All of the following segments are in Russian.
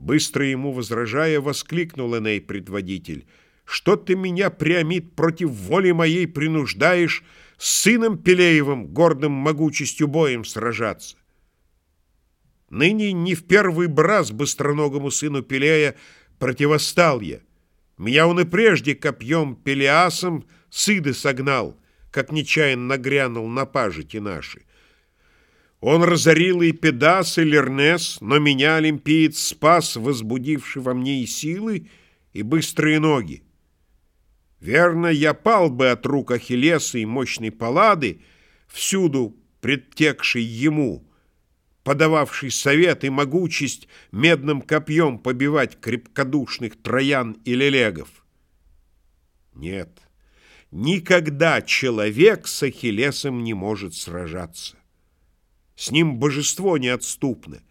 Быстро ему возражая, воскликнул Эней предводитель. «Что ты меня, Приамид, против воли моей принуждаешь с сыном Пелеевым гордым могучестью боем сражаться?» Ныне не в первый браз быстроногому сыну Пелея противостал я. Меня он и прежде копьем Пелеасом сыды согнал, как нечаянно нагрянул на пажити наши. Он разорил и Педас, и Лернес, но меня олимпиец спас, возбудивший во мне и силы, и быстрые ноги. Верно, я пал бы от рук Ахиллеса и мощной Паллады, всюду предтекший ему, подававший совет и могучесть медным копьем побивать крепкодушных троян и лелегов. Нет, никогда человек с Ахиллесом не может сражаться. С ним божество неотступно,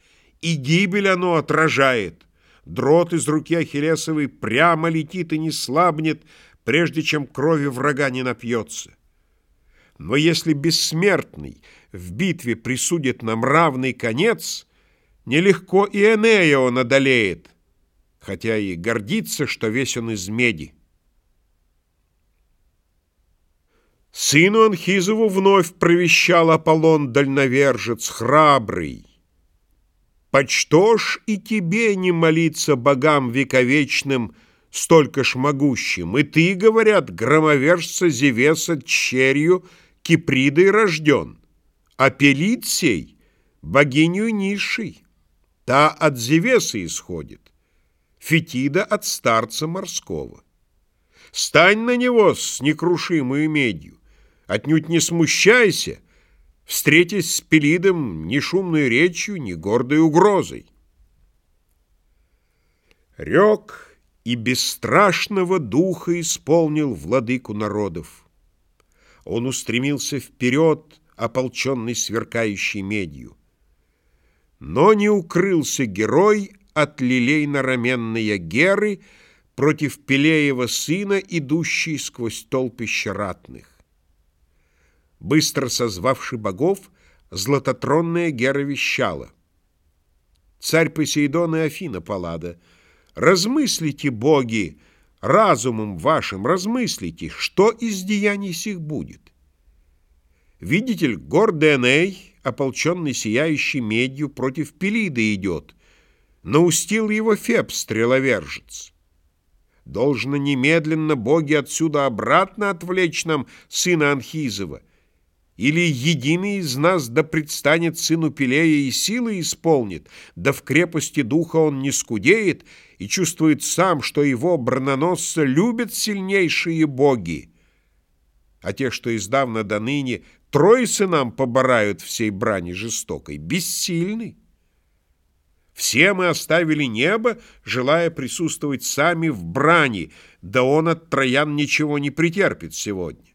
и гибель оно отражает. Дрот из руки Ахиллесовой прямо летит и не слабнет, прежде чем крови врага не напьется. Но если бессмертный в битве присудит нам равный конец, нелегко и Энея он одолеет, хотя и гордится, что весь он из меди. Сыну Анхизову вновь провещал Аполлон дальновержец храбрый. Почто ж и тебе не молиться богам вековечным, столько ж могущим, и ты, говорят, громовержца Зевеса черью Кипридой рожден, а Пелит сей богиню низшей, та от Зевеса исходит, Фетида от старца морского. Стань на него с некрушимой медью, Отнюдь не смущайся, встретясь с Пелидом ни шумной речью, ни гордой угрозой. Рек и бесстрашного духа исполнил владыку народов. Он устремился вперед, ополченный сверкающей медью. Но не укрылся герой от лилейно-раменной Геры против Пелеева сына, идущий сквозь толпище ратных. Быстро созвавши богов, златотронная Гера вещала. Царь Посейдон и Афина Паллада, размыслите, боги, разумом вашим размыслите, что из деяний сих будет. Видите ли, гордый Эней, ополченный сияющей медью, против Пелида идет, наустил его Феб, стреловержец. Должно немедленно боги отсюда обратно отвлечь нам сына Анхизова, или единый из нас да предстанет сыну Пелея и силы исполнит, да в крепости духа он не скудеет и чувствует сам, что его брононосца любят сильнейшие боги. А те, что издавна до ныне трое сынам поборают всей брани жестокой, бессильны. Все мы оставили небо, желая присутствовать сами в брани, да он от троян ничего не претерпит сегодня.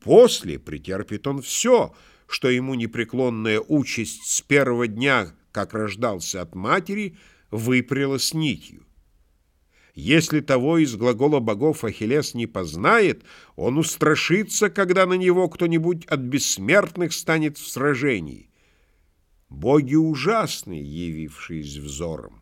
После претерпит он все, что ему непреклонная участь с первого дня, как рождался от матери, выпрела с нитью. Если того из глагола богов Ахиллес не познает, он устрашится, когда на него кто-нибудь от бессмертных станет в сражении. Боги ужасные, явившись взором.